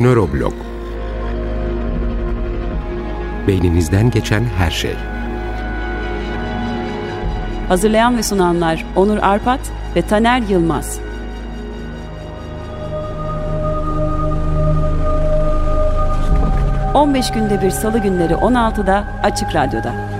Nöroblog Beyninizden geçen her şey. Hazırlayan ve sunanlar Onur Arpat ve Taner Yılmaz. ...15 günde bir salı günleri 16'da Açık Radyo'da.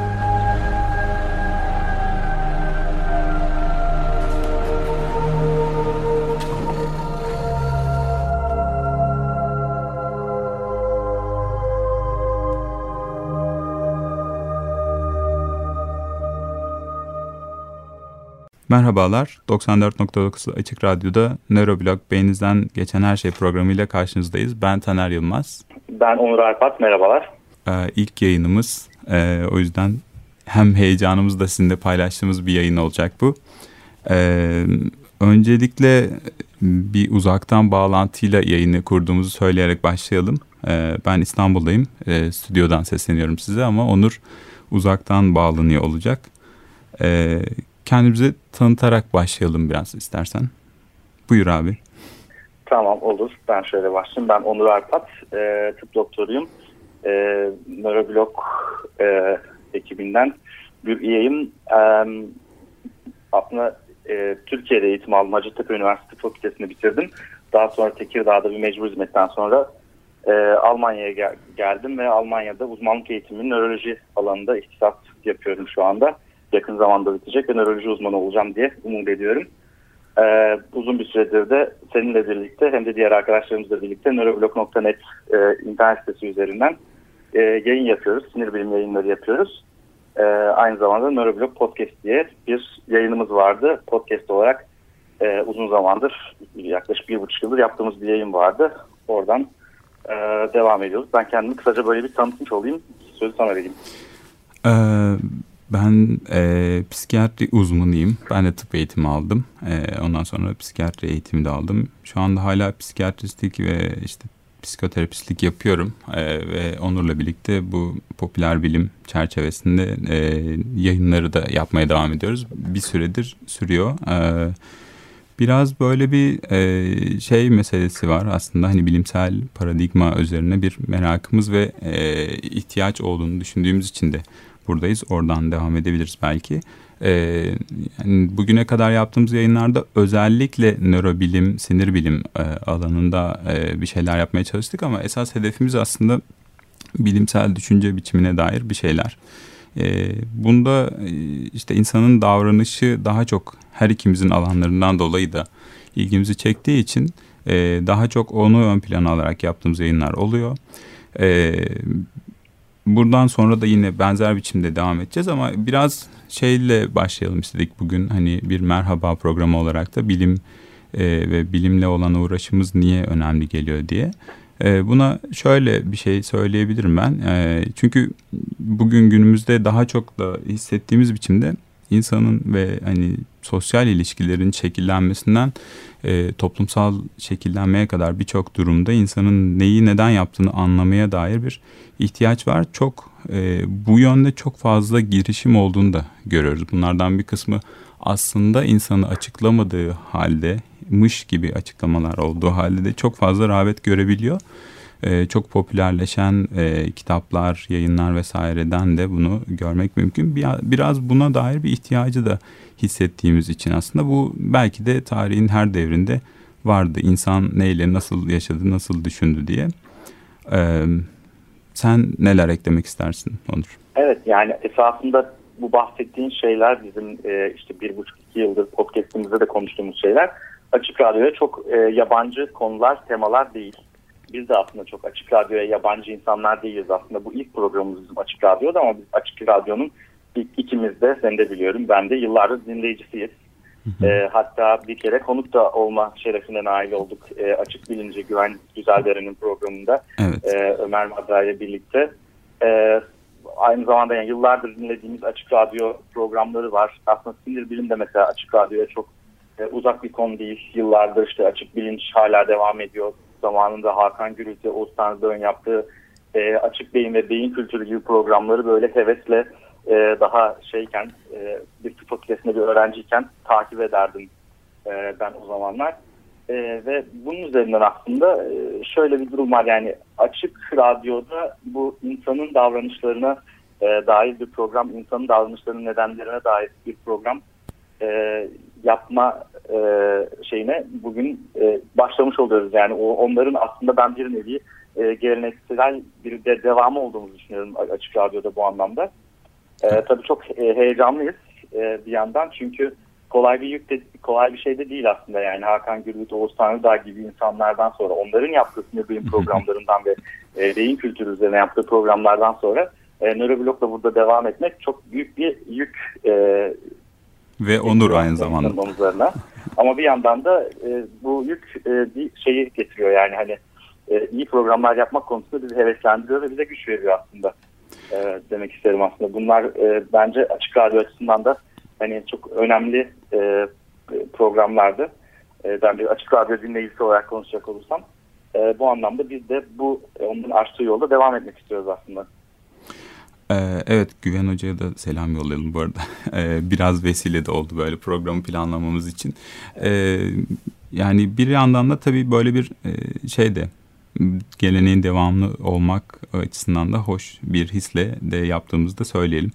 Merhabalar, 94.9 Açık Radyo'da Nöroblog Beyninizden Geçen Her Şey programıyla karşınızdayız. Ben Taner Yılmaz. Ben Onur Arpat, merhabalar. Ee, ilk yayınımız, ee, o yüzden hem heyecanımızı da sizinle paylaştığımız bir yayın olacak bu. Ee, öncelikle bir uzaktan bağlantıyla yayını kurduğumuzu söyleyerek başlayalım. Ee, ben İstanbul'dayım, ee, stüdyodan sesleniyorum size ama Onur uzaktan bağlanıyor olacak. Ee, kendimizi tanıtarak başlayalım biraz istersen. Buyur abi. Tamam olur. Ben şöyle başlayayım. Ben Onur Arpat. E, tıp doktoruyum. E, nöroblog e, ekibinden bir üyeyim. E, aslında e, Türkiye'de eğitim aldım. Hacettepe Üniversitesi Fakültesini bitirdim. Daha sonra Tekirdağ'da bir mecbur hizmetten sonra e, Almanya'ya gel geldim ve Almanya'da uzmanlık eğitimi nöroloji alanında ihtisas yapıyorum şu anda yakın zamanda bitecek ve nöroloji uzmanı olacağım diye umut ediyorum. Ee, uzun bir süredir de seninle birlikte hem de diğer arkadaşlarımızla birlikte nöroblog.net e, internet sitesi üzerinden e, yayın yapıyoruz. Sinir bilim yayınları yapıyoruz. E, aynı zamanda Nöroblog Podcast diye bir yayınımız vardı. Podcast olarak e, uzun zamandır yaklaşık bir buçuk yıldır yaptığımız bir yayın vardı. Oradan e, devam ediyoruz. Ben kendimi kısaca böyle bir tanıtmış olayım. Sözü sana vereyim. Ee, ben e, psikiyatri uzmanıyım. Ben de tıp eğitimi aldım. E, ondan sonra psikiyatri eğitimi de aldım. Şu anda hala psikiyatristlik ve işte psikoterapistlik yapıyorum. E, ve Onur'la birlikte bu popüler bilim çerçevesinde e, yayınları da yapmaya devam ediyoruz. Bir süredir sürüyor. E, biraz böyle bir e, şey meselesi var aslında hani bilimsel paradigma üzerine bir merakımız ve e, ihtiyaç olduğunu düşündüğümüz için de buradayız. Oradan devam edebiliriz belki. Ee, yani bugüne kadar yaptığımız yayınlarda özellikle nörobilim, sinir bilim e, alanında e, bir şeyler yapmaya çalıştık ama esas hedefimiz aslında bilimsel düşünce biçimine dair bir şeyler. E, bunda e, işte insanın davranışı daha çok her ikimizin alanlarından dolayı da ilgimizi çektiği için e, daha çok onu ön plana alarak yaptığımız yayınlar oluyor. E, Buradan sonra da yine benzer biçimde devam edeceğiz ama biraz şeyle başlayalım istedik bugün. Hani bir merhaba programı olarak da bilim e, ve bilimle olan uğraşımız niye önemli geliyor diye. E, buna şöyle bir şey söyleyebilirim ben. E, çünkü bugün günümüzde daha çok da hissettiğimiz biçimde insanın ve hani sosyal ilişkilerin şekillenmesinden e, toplumsal şekillenmeye kadar birçok durumda insanın neyi neden yaptığını anlamaya dair bir ihtiyaç var. Çok e, bu yönde çok fazla girişim olduğunu da görüyoruz. Bunlardan bir kısmı aslında insanı açıklamadığı halde mış gibi açıklamalar olduğu halde de çok fazla rağbet görebiliyor. Ee, çok popülerleşen e, kitaplar, yayınlar vesaireden de bunu görmek mümkün. Bir, biraz buna dair bir ihtiyacı da hissettiğimiz için aslında bu belki de tarihin her devrinde vardı. İnsan neyle nasıl yaşadı, nasıl düşündü diye. Ee, sen neler eklemek istersin Onur? Evet yani esasında bu bahsettiğin şeyler bizim e, işte bir buçuk iki yıldır podcastimizde de konuştuğumuz şeyler. Açık Radyo'ya çok e, yabancı konular, temalar değil. Biz de aslında çok Açık Radyo'ya yabancı insanlar değiliz aslında. Bu ilk programımız bizim Açık Radyo'da ama biz Açık Radyo'nun ilk ikimiz de, sen de biliyorum, ben de yıllardır dinleyicisiyiz. E, hatta bir kere konuk da olma şerefine nail olduk. E, Açık Bilince Güven Güzeldere'nin programında evet. e, Ömer Madra ile birlikte. E, aynı zamanda yani yıllardır dinlediğimiz Açık Radyo programları var. Aslında sinir bilim de mesela Açık Radyo'ya çok e, uzak bir konu değil. Yıllardır işte Açık Bilinç hala devam ediyor. Zamanında Hakan Gürültü, Oğuz Tanrıdağ'ın yaptığı e, Açık Beyin ve Beyin Kültürü gibi programları böyle hevesle e, daha şeyken e, bir tıp fakültesinde bir öğrenciyken takip ederdim e, ben o zamanlar. E, ve bunun üzerinden aslında e, şöyle bir durum var yani açık radyoda bu insanın davranışlarına e, dair bir program, insanın davranışlarının nedenlerine dair bir program e, yapma e, şeyine bugün e, başlamış oluyoruz. Yani o, onların aslında ben bir nevi e, geleneksel bir de devamı olduğumuzu düşünüyorum açık radyoda bu anlamda. E, tabii çok e, heyecanlıyız e, bir yandan çünkü kolay bir yük de, kolay bir şey de değil aslında yani Hakan Gürbüz, Oğuz Tanrıdağ gibi insanlardan sonra onların yaptığı sinir bilim programlarından ve e, beyin kültürü üzerine yaptığı programlardan sonra e, nöroblokla burada devam etmek çok büyük bir yük e, ve onur aynı zamanda. Omuzlarına. Ama bir yandan da e, bu yük e, bir şeyi getiriyor yani hani e, iyi programlar yapmak konusunda bizi heveslendiriyor ve bize güç veriyor aslında. E, demek isterim aslında. Bunlar e, bence açık radyo açısından da hani çok önemli e, programlardı. E, ben bir açık radyo dinleyicisi olarak konuşacak olursam e, bu anlamda biz de bu e, onun açtığı yolda devam etmek istiyoruz aslında. Ee, evet Güven Hoca'ya da selam yollayalım bu arada. Ee, biraz vesile de oldu böyle programı planlamamız için. Ee, yani bir yandan da tabii böyle bir e, şey de geleneğin devamlı olmak açısından da hoş bir hisle de yaptığımızı da söyleyelim.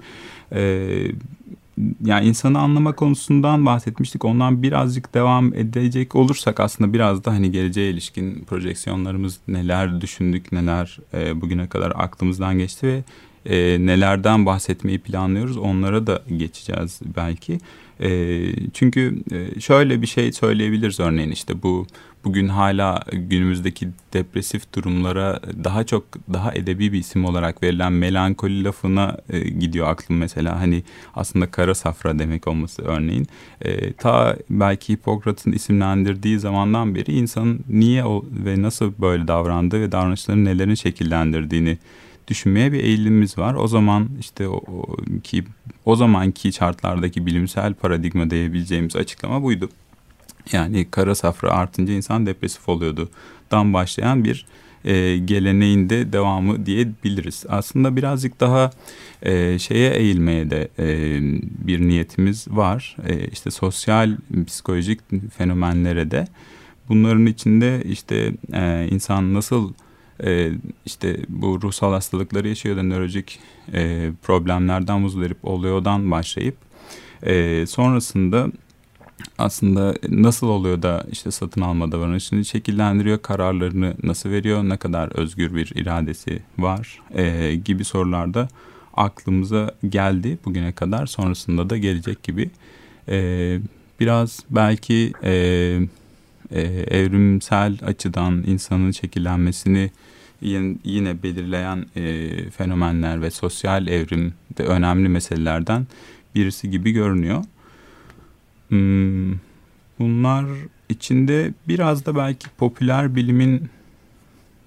Yani insanı anlama konusundan bahsetmiştik. Ondan birazcık devam edecek olursak aslında biraz da hani geleceğe ilişkin projeksiyonlarımız neler düşündük, neler e, bugüne kadar aklımızdan geçti ve e, nelerden bahsetmeyi planlıyoruz onlara da geçeceğiz belki. E, çünkü şöyle bir şey söyleyebiliriz. Örneğin işte bu bugün hala günümüzdeki depresif durumlara daha çok daha edebi bir isim olarak verilen melankoli lafına e, gidiyor aklım mesela. Hani aslında kara safra demek olması örneğin. E, ta belki Hipokrat'ın isimlendirdiği zamandan beri insanın niye o ve nasıl böyle davrandığı ve davranışların nelerin şekillendirdiğini düşünmeye bir eğilimimiz var. O zaman işte o, o ki o zamanki şartlardaki bilimsel paradigma diyebileceğimiz açıklama buydu. Yani kara safra artınca insan depresif oluyordu. Dan başlayan bir e, geleneğinde devamı diyebiliriz. Aslında birazcık daha e, şeye eğilmeye de e, bir niyetimiz var. E, işte sosyal psikolojik fenomenlere de bunların içinde işte e, insan nasıl e, işte bu ruhsal hastalıkları yaşıyor da nörolojik e, problemlerden muzdarip oluyordan başlayıp e, sonrasında aslında nasıl oluyor da işte satın alma davranışını şekillendiriyor, kararlarını nasıl veriyor, ne kadar özgür bir iradesi var e, gibi sorularda aklımıza geldi bugüne kadar. Sonrasında da gelecek gibi. E, biraz belki e, e, evrimsel açıdan insanın şekillenmesini yine, belirleyen e, fenomenler ve sosyal evrim de önemli meselelerden birisi gibi görünüyor. Hmm, bunlar içinde biraz da belki popüler bilimin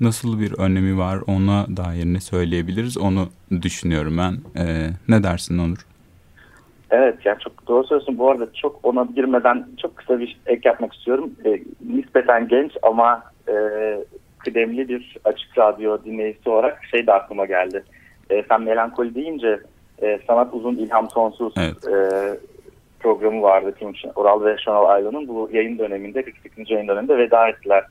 nasıl bir önemi var ona dair ne söyleyebiliriz onu düşünüyorum ben. Ee, ne dersin Onur? Evet yani çok doğru söylüyorsun. Bu arada çok ona girmeden çok kısa bir ek yapmak istiyorum. E, nispeten genç ama e, kıdemli bir açık radyo dinleyicisi olarak şey de aklıma geldi. E, sen melankoli deyince e, Sanat Uzun İlham Sonsuz evet. e, programı vardı. Oral ve Şenol Aylan'ın bu yayın döneminde 48. yayın döneminde veda ettiler.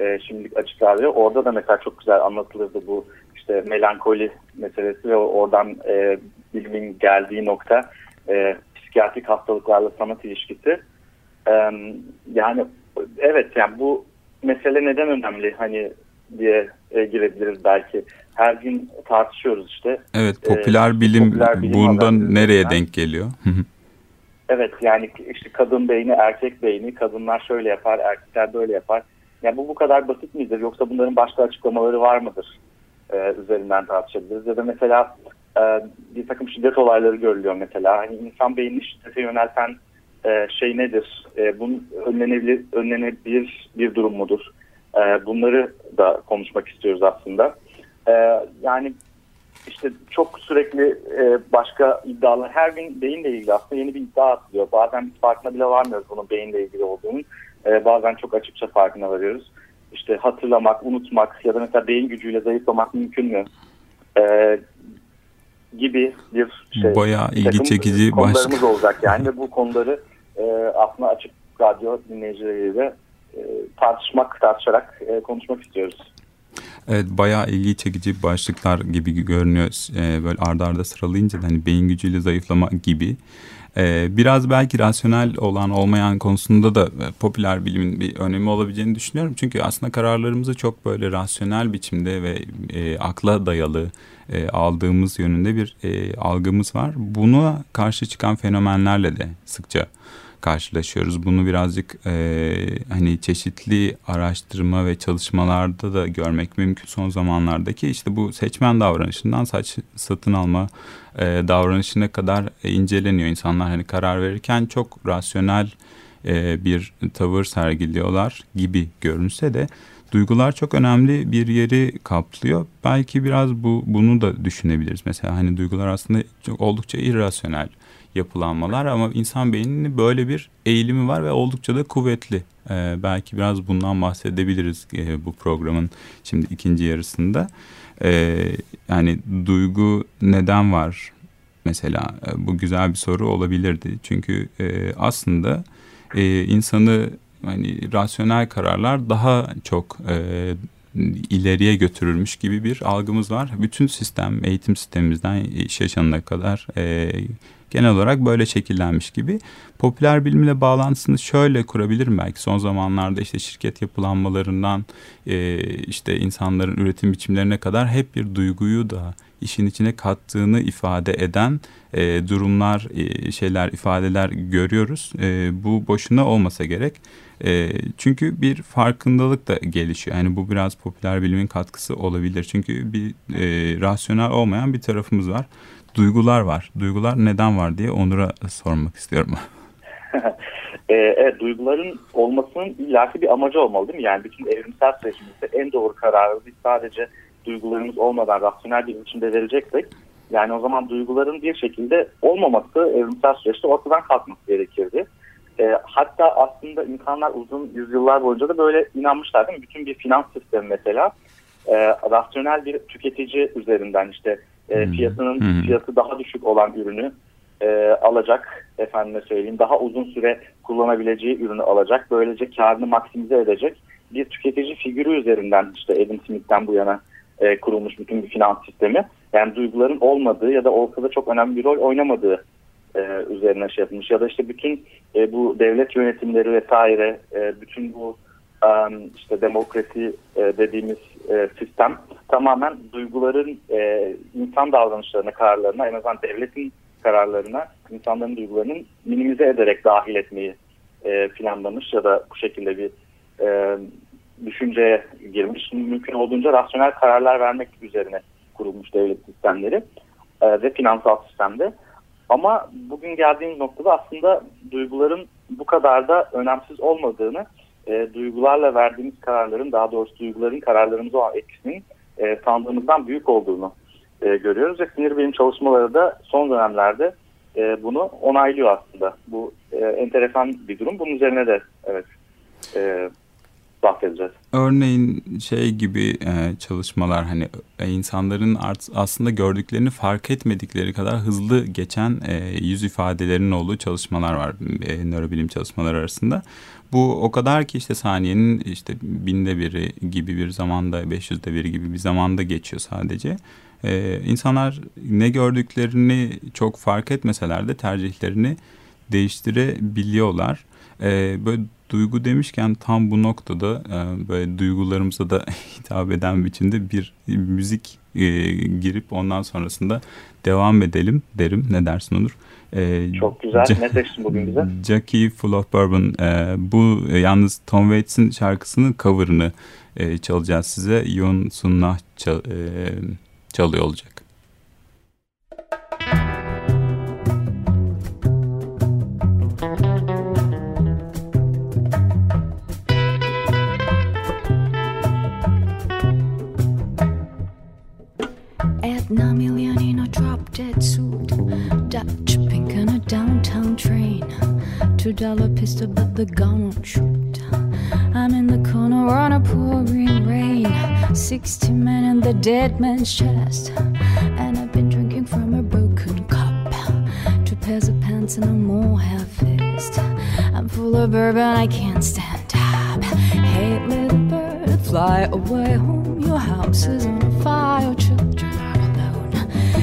E, şimdilik açık radyo. Orada da mesela çok güzel anlatılırdı bu işte melankoli meselesi ve oradan e, bilimin geldiği nokta e, psikiyatrik hastalıklarla sanat ilişkisi. E, yani evet yani bu mesele neden önemli hani diye e, girebiliriz belki. Her gün tartışıyoruz işte. Evet popüler e, bilim popüler bilim bundan nereye denk geliyor? evet yani işte kadın beyni erkek beyni kadınlar şöyle yapar erkekler böyle yapar. Yani bu bu kadar basit midir yoksa bunların başka açıklamaları var mıdır? Ee, üzerinden tartışabiliriz. Ya da mesela e, bir takım şiddet olayları görülüyor mesela. Hani insan beynini şiddete yönelten e, şey nedir? E, bunun önlenebilir, önlenebilir bir durum mudur? E, bunları da konuşmak istiyoruz aslında. Yani işte çok sürekli başka iddialar, her gün beyinle ilgili aslında yeni bir iddia atılıyor. Bazen biz farkına bile varmıyoruz bunun beyinle ilgili olduğunu. Bazen çok açıkça farkına varıyoruz. İşte hatırlamak, unutmak ya da mesela beyin gücüyle zayıflamak mümkün mü? Gibi bir şey. Bayağı ilgi çekici konularımız başka. olacak yani ve bu konuları e, aslında açık radyo dinleyicileriyle tartışmak, tartışarak e, konuşmak istiyoruz. Evet bayağı ilgi çekici başlıklar gibi görünüyor. Ee, böyle ardarda arda sıralayınca hani beyin gücüyle zayıflama gibi. Ee, biraz belki rasyonel olan olmayan konusunda da e, popüler bilimin bir önemi olabileceğini düşünüyorum. Çünkü aslında kararlarımızı çok böyle rasyonel biçimde ve e, akla dayalı e, aldığımız yönünde bir e, algımız var. Buna karşı çıkan fenomenlerle de sıkça karşılaşıyoruz. Bunu birazcık e, hani çeşitli araştırma ve çalışmalarda da görmek mümkün son zamanlardaki işte bu seçmen davranışından saç satın alma e, davranışına kadar inceleniyor. insanlar hani karar verirken çok rasyonel e, bir tavır sergiliyorlar gibi görünse de duygular çok önemli bir yeri kaplıyor. Belki biraz bu bunu da düşünebiliriz. Mesela hani duygular aslında çok oldukça irrasyonel yapılanmalar ama insan beyninin böyle bir eğilimi var ve oldukça da kuvvetli. Ee, belki biraz bundan bahsedebiliriz e, bu programın şimdi ikinci yarısında. Ee, yani duygu neden var mesela e, bu güzel bir soru olabilirdi. Çünkü e, aslında e, insanı hani rasyonel kararlar daha çok e, ileriye götürülmüş gibi bir algımız var. Bütün sistem, eğitim sistemimizden iş yaşamına kadar e, genel olarak böyle şekillenmiş gibi. Popüler bilimle bağlantısını şöyle kurabilirim belki son zamanlarda işte şirket yapılanmalarından e, işte insanların üretim biçimlerine kadar hep bir duyguyu da işin içine kattığını ifade eden e, durumlar, e, şeyler, ifadeler görüyoruz. E, bu boşuna olmasa gerek. E, çünkü bir farkındalık da gelişiyor. Yani bu biraz popüler bilimin katkısı olabilir. Çünkü bir e, rasyonel olmayan bir tarafımız var duygular var. Duygular neden var diye Onur'a sormak istiyorum. Ee, evet, duyguların olmasının illaki bir amacı olmalı değil mi? Yani bütün evrimsel sürecimizde en doğru kararı biz sadece duygularımız olmadan rasyonel bir biçimde vereceksek yani o zaman duyguların bir şekilde olmaması evrimsel süreçte ortadan kalkması gerekirdi. E, hatta aslında insanlar uzun yüzyıllar boyunca da böyle inanmışlar değil mi? Bütün bir finans sistemi mesela e, rasyonel bir tüketici üzerinden işte e, fiyatının hmm. fiyatı daha düşük olan ürünü e, alacak efendime söyleyeyim daha uzun süre kullanabileceği ürünü alacak böylece karını maksimize edecek bir tüketici figürü üzerinden işte Adam Smith'ten bu yana e, kurulmuş bütün bir finans sistemi. Yani duyguların olmadığı ya da olsa da çok önemli bir rol oynamadığı e, üzerine şey yapılmış. Ya da işte bütün e, bu devlet yönetimleri vesaire e, bütün bu işte demokrasi e, dediğimiz e, sistem tamamen duyguların e, insan davranışlarına, kararlarına, en azından devletin kararlarına insanların duygularının minimize ederek dahil etmeyi planlamış ya da bu şekilde bir düşünceye girmiş. Mümkün olduğunca rasyonel kararlar vermek üzerine kurulmuş devlet sistemleri ve finansal sistemde. Ama bugün geldiğimiz noktada aslında duyguların bu kadar da önemsiz olmadığını e, duygularla verdiğimiz kararların daha doğrusu duyguların kararlarımıza olan etkisinin e, sandığımızdan büyük olduğunu e, görüyoruz ve sinir bilim çalışmaları da son dönemlerde e, bunu onaylıyor aslında. Bu e, enteresan bir durum. Bunun üzerine de evet e, bahsedeceğiz. Örneğin şey gibi e, çalışmalar hani e, insanların art, aslında gördüklerini fark etmedikleri kadar hızlı geçen e, yüz ifadelerinin olduğu çalışmalar var e, nörobilim çalışmaları arasında. Bu o kadar ki işte saniyenin işte binde biri gibi bir zamanda, 500'de biri gibi bir zamanda geçiyor sadece. Ee, insanlar ne gördüklerini çok fark etmeseler de tercihlerini değiştirebiliyorlar. Ee, böyle duygu demişken tam bu noktada e, böyle duygularımıza da hitap eden biçimde bir müzik e, girip ondan sonrasında devam edelim derim. Ne dersin Onur? E, Çok güzel. ne seçtin bugün bize? Jackie Full of Bourbon. E, bu e, yalnız Tom Waits'in şarkısının cover'ını e, çalacağız size. Yun Sunnah çal, e, çalıyor olacak. Dollar pistol, but the gun won't shoot. I'm in the corner on a pouring rain. Sixty men in the dead man's chest. And I've been drinking from a broken cup. Two pairs of pants and a more half fist. I'm full of bourbon, I can't stand up. Hey, little bird, fly away home. Your house is on fire, children are alone.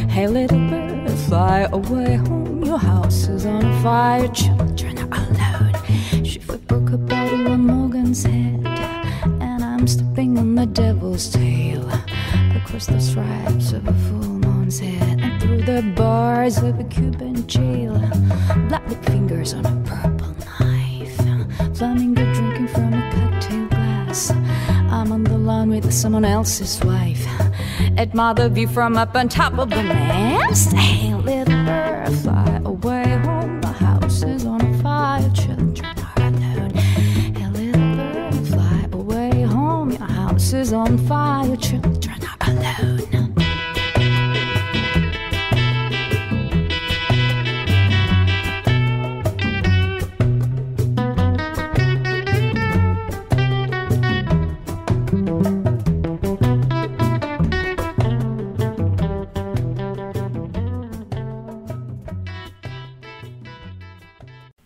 Hey, little bird, fly away home. Your house is on fire, children head, and I'm stepping on the devil's tail across the stripes of a full moon's head and through the bars of a Cuban jail. Black fingers on a purple knife, flamingo drinking from a cocktail glass. I'm on the lawn with someone else's wife. Admire the view from up on top of the mast. Hey, little house on fire, children are alone.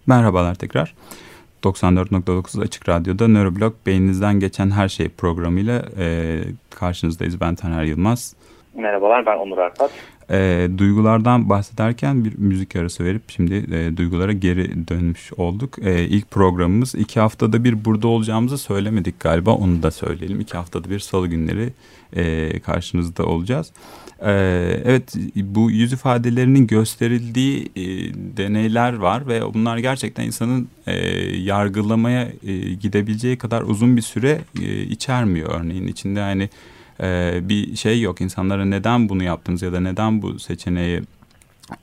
Merhabalar tekrar. 94.9 Açık Radyo'da Nöroblog Beyninizden Geçen Her Şey programıyla e, karşınızdayız. Ben Taner Yılmaz. Merhabalar ben Onur Arpat. E, duygulardan bahsederken bir müzik arası verip şimdi e, duygulara geri dönmüş olduk. E, ilk programımız iki haftada bir burada olacağımızı söylemedik galiba onu da söyleyelim. İki haftada bir salı günleri e, karşınızda olacağız. E, evet bu yüz ifadelerinin gösterildiği e, deneyler var ve bunlar gerçekten insanın e, yargılamaya e, gidebileceği kadar uzun bir süre e, içermiyor. Örneğin içinde hani e, bir şey yok. İnsanlara neden bunu yaptınız ya da neden bu seçeneği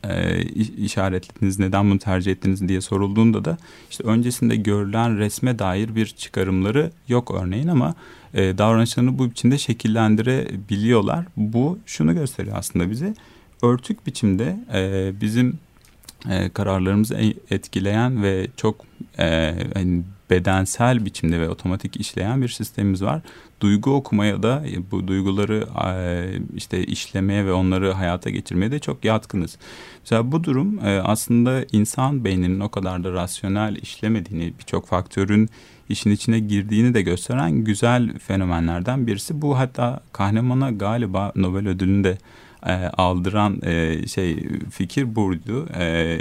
e, işaretlediniz, neden bunu tercih ettiniz diye sorulduğunda da işte öncesinde görülen resme dair bir çıkarımları yok örneğin ama e, davranışlarını bu biçimde şekillendirebiliyorlar. Bu şunu gösteriyor aslında bize. Örtük biçimde e, bizim e, kararlarımızı etkileyen ve çok e, hani bedensel biçimde ve otomatik işleyen bir sistemimiz var. Duygu okumaya da bu duyguları e, işte işlemeye ve onları hayata geçirmeye de çok yatkınız. Mesela bu durum e, aslında insan beyninin o kadar da rasyonel işlemediğini, birçok faktörün işin içine girdiğini de gösteren güzel fenomenlerden birisi. Bu hatta Kahneman'a galiba Nobel ödülünü de e, aldıran e, şey fikir buydu. E,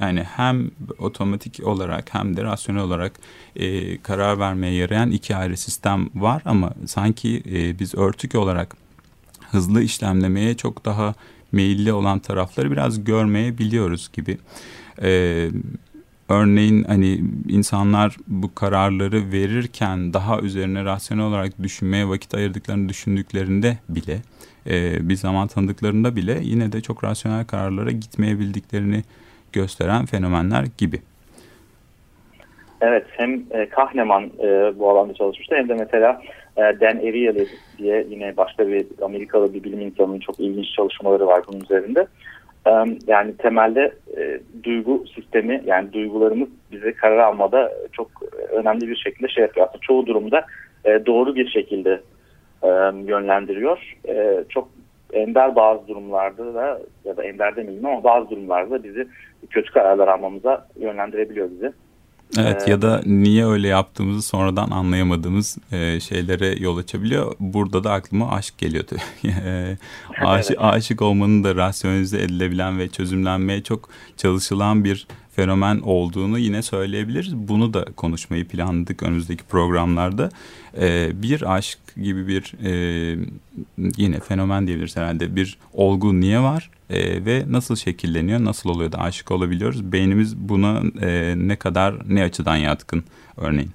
yani hem otomatik olarak hem de rasyonel olarak e, karar vermeye yarayan iki ayrı sistem var ama sanki e, biz örtük olarak hızlı işlemlemeye çok daha meyilli olan tarafları biraz görmeyebiliyoruz gibi. E, örneğin hani insanlar bu kararları verirken daha üzerine rasyonel olarak düşünmeye vakit ayırdıklarını düşündüklerinde bile e, bir zaman tanıdıklarında bile yine de çok rasyonel kararlara gitmeyebildiklerini gösteren fenomenler gibi. Evet hem e, Kahneman e, bu alanda çalışmıştı hem de mesela e, Dan Ariely diye yine başka bir Amerikalı bir bilim insanının çok ilginç çalışmaları var bunun üzerinde. E, yani temelde e, duygu sistemi yani duygularımız bize karar almada çok önemli bir şekilde şey yapıyor. Aslında çoğu durumda e, doğru bir şekilde e, yönlendiriyor. E, çok ender bazı durumlarda da ya da ender demeyeyim ama bazı durumlarda bizi kötü kararlar almamıza yönlendirebiliyor bizi. Evet ya da niye öyle yaptığımızı sonradan anlayamadığımız e, şeylere yol açabiliyor. Burada da aklıma aşk geliyordu. aşık, aşık olmanın da rasyonize edilebilen ve çözümlenmeye çok çalışılan bir fenomen olduğunu yine söyleyebiliriz. Bunu da konuşmayı planladık önümüzdeki programlarda. Ee, bir aşk gibi bir e, yine fenomen diyebiliriz herhalde bir olgu niye var e, ve nasıl şekilleniyor, nasıl oluyor da aşık olabiliyoruz. Beynimiz buna e, ne kadar, ne açıdan yatkın örneğin.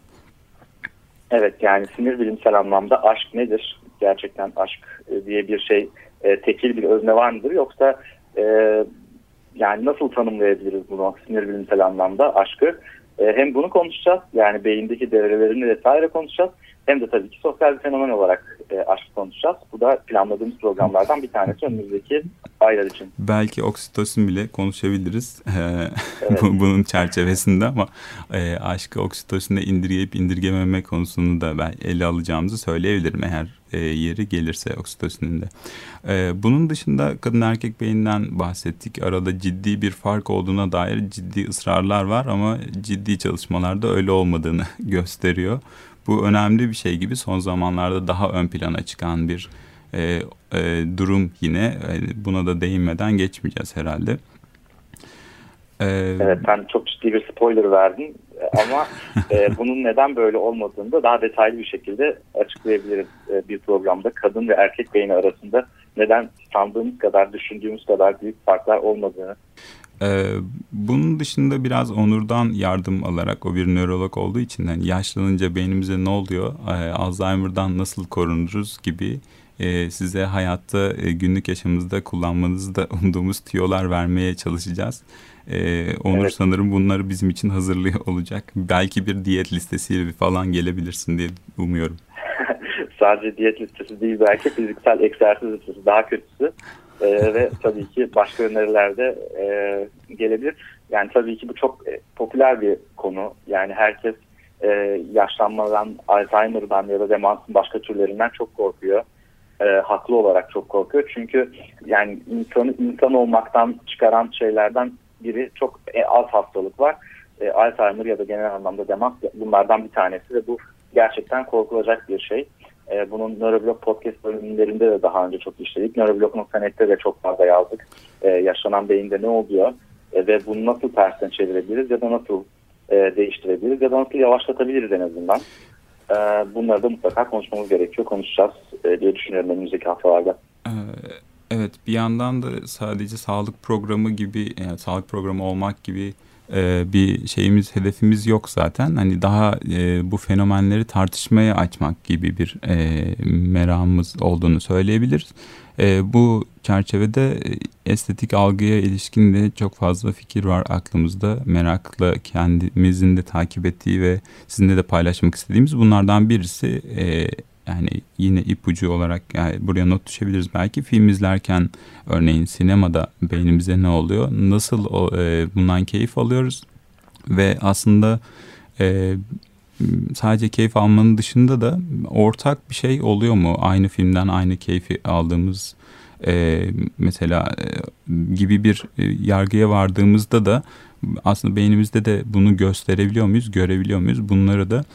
Evet yani sinir bilimsel anlamda aşk nedir? Gerçekten aşk e, diye bir şey e, tekil bir özne var mıdır? Yoksa e, yani nasıl tanımlayabiliriz bunu sinir bilimsel anlamda aşkı? E, hem bunu konuşacağız yani beyindeki devrelerini vesaire konuşacağız. Hem de tabii ki sosyal bir fenomen olarak e, aşk konuşacağız. Bu da planladığımız programlardan bir tanesi önümüzdeki aylar için. Belki oksitosin bile konuşabiliriz evet. bunun çerçevesinde ama e, aşkı oksitosine indirgeyip indirgememe konusunu da ben ele alacağımızı söyleyebilirim eğer e, yeri gelirse oksitosinin de. E, bunun dışında kadın erkek beyinden bahsettik. Arada ciddi bir fark olduğuna dair ciddi ısrarlar var ama ciddi çalışmalarda öyle olmadığını gösteriyor. bu önemli bir şey gibi son zamanlarda daha ön plana çıkan bir e, e, durum yine. E, buna da değinmeden geçmeyeceğiz herhalde. Ee, evet ben çok ciddi bir spoiler verdim ama e, bunun neden böyle olmadığını da daha detaylı bir şekilde açıklayabiliriz e, bir programda. Kadın ve erkek beyni arasında neden sandığımız kadar, düşündüğümüz kadar büyük farklar olmadığını. Ee, bunun dışında biraz Onur'dan yardım alarak o bir nörolog olduğu için yani yaşlanınca beynimize ne oluyor, ee, Alzheimer'dan nasıl korunuruz gibi e, size hayatta e, günlük yaşamınızda kullanmanızı da umduğumuz tüyolar vermeye çalışacağız. Ee, Onur evet. sanırım bunları bizim için hazırlıyor olacak. Belki bir diyet listesiyle falan gelebilirsin diye umuyorum. Sadece diyet listesi değil belki fiziksel egzersiz listesi daha kötüsü. Ee, ve tabii ki başka önerilerde e, gelebilir. Yani tabii ki bu çok e, popüler bir konu. Yani herkes e, yaşlanmadan, Alzheimer'dan ya da demansın başka türlerinden çok korkuyor. E, haklı olarak çok korkuyor. Çünkü yani insanı insan olmaktan çıkaran şeylerden biri çok e, az hastalık var. E, Alzheimer ya da genel anlamda demans bunlardan bir tanesi ve bu gerçekten korkulacak bir şey. E, bunun Neuroblog podcast bölümlerinde de daha önce çok işledik. Neuroblog.net'te de çok fazla yazdık. E, yaşanan beyinde ne oluyor e, ve bunu nasıl tersten çevirebiliriz ya da nasıl e, değiştirebiliriz ya da nasıl yavaşlatabiliriz en azından. E, bunları da mutlaka konuşmamız gerekiyor. Konuşacağız e, diye düşünüyorum önümüzdeki haftalarda. Evet bir yandan da sadece sağlık programı gibi yani sağlık programı olmak gibi e, bir şeyimiz hedefimiz yok zaten. Hani daha e, bu fenomenleri tartışmaya açmak gibi bir e, meramımız olduğunu söyleyebiliriz. E, bu çerçevede e, estetik algıya ilişkin de çok fazla fikir var aklımızda. Merakla kendimizin de takip ettiği ve sizinle de paylaşmak istediğimiz bunlardan birisi e, yani yine ipucu olarak yani buraya not düşebiliriz. Belki film izlerken örneğin sinemada beynimize ne oluyor? Nasıl o, e, bundan keyif alıyoruz? Ve aslında e, sadece keyif almanın dışında da ortak bir şey oluyor mu? Aynı filmden aynı keyfi aldığımız e, mesela e, gibi bir e, yargıya vardığımızda da aslında beynimizde de bunu gösterebiliyor muyuz görebiliyor muyuz? Bunları da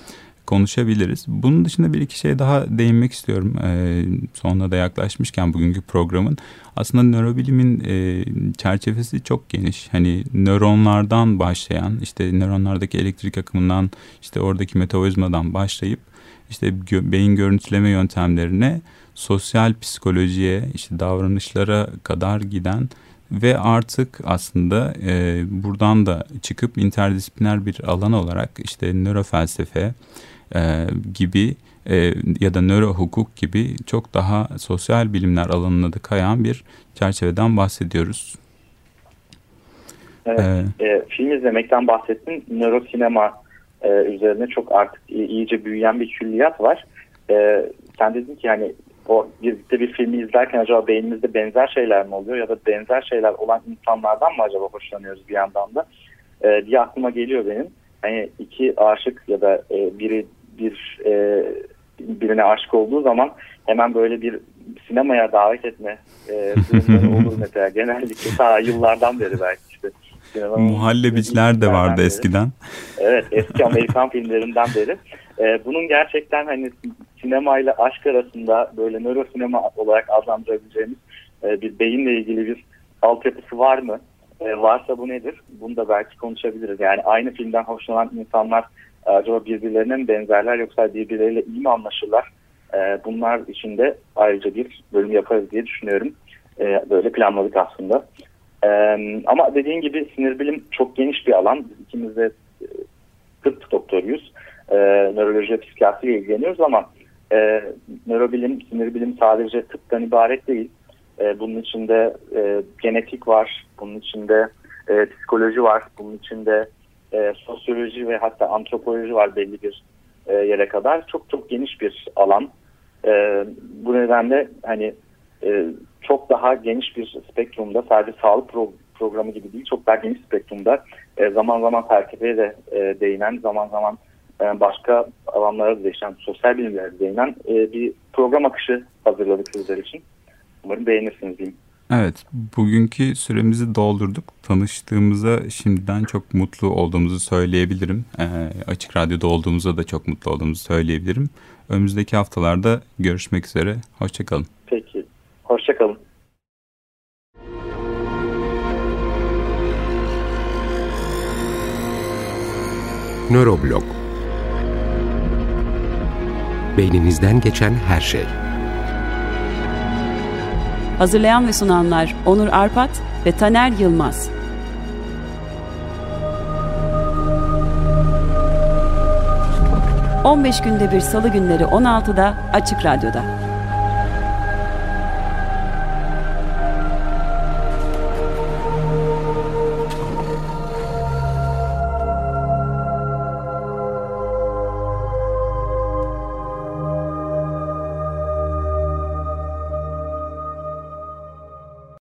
konuşabiliriz. Bunun dışında bir iki şey daha değinmek istiyorum. E, sonuna da yaklaşmışken bugünkü programın. Aslında nörobilimin e, çerçevesi çok geniş. Hani nöronlardan başlayan, işte nöronlardaki elektrik akımından, işte oradaki metabolizmadan başlayıp işte gö- beyin görüntüleme yöntemlerine, sosyal psikolojiye, işte davranışlara kadar giden ve artık aslında e, buradan da çıkıp interdisipliner bir alan olarak işte nörofelsefe, e, gibi e, ya da nöro hukuk gibi çok daha sosyal bilimler alanına da kayan bir çerçeveden bahsediyoruz. Evet, ee, e, film izlemekten bahsettin. Nörosinema e, üzerine çok artık iyice büyüyen bir külliyat var. E, sen dedin ki yani o birlikte bir filmi izlerken acaba beynimizde benzer şeyler mi oluyor ya da benzer şeyler olan insanlardan mı acaba hoşlanıyoruz bir yandan da e, diye aklıma geliyor benim. Hani iki aşık ya da e, biri bir e, birine aşık olduğu zaman hemen böyle bir sinemaya davet etme e, olur mesela genellikle ta yıllardan beri belki işte. Muhallebiciler de vardı beri. eskiden. Evet eski Amerikan filmlerinden beri. E, bunun gerçekten hani sinemayla aşk arasında böyle nörosinema olarak adlandırabileceğimiz e, bir beyinle ilgili bir altyapısı var mı? E, varsa bu nedir? Bunu da belki konuşabiliriz. Yani aynı filmden hoşlanan insanlar acaba birbirlerine mi benzerler yoksa birbirleriyle iyi mi anlaşırlar? E, bunlar için de ayrıca bir bölüm yaparız diye düşünüyorum. E, böyle planladık aslında. Ama dediğin gibi sinir bilim çok geniş bir alan. Biz ikimiz de e, tıp doktoruyuz. E, nöroloji psikiyatriyle ilgileniyoruz ama e, nörobilim, sinir bilim sadece tıptan ibaret değil. Bunun içinde e, genetik var, bunun içinde e, psikoloji var, bunun içinde e, sosyoloji ve hatta antropoloji var belli bir e, yere kadar. Çok çok geniş bir alan. E, bu nedenle hani e, çok daha geniş bir spektrumda sadece sağlık pro programı gibi değil çok daha geniş spektrumda e, zaman zaman felsefeye de e, değinen zaman zaman e, başka alanlara da değişen sosyal bilimlere de değinen e, bir program akışı hazırladık sizler için. Umarım beğenirsiniz diyeyim. Evet, bugünkü süremizi doldurduk. Tanıştığımıza şimdiden çok mutlu olduğumuzu söyleyebilirim. E, açık Radyo'da olduğumuza da çok mutlu olduğumuzu söyleyebilirim. Önümüzdeki haftalarda görüşmek üzere. Hoşçakalın. Peki, hoşçakalın. Nöroblog Beyninizden geçen her şey. Hazırlayan ve sunanlar Onur Arpat ve Taner Yılmaz. ...15 günde bir salı günleri 16'da Açık Radyo'da.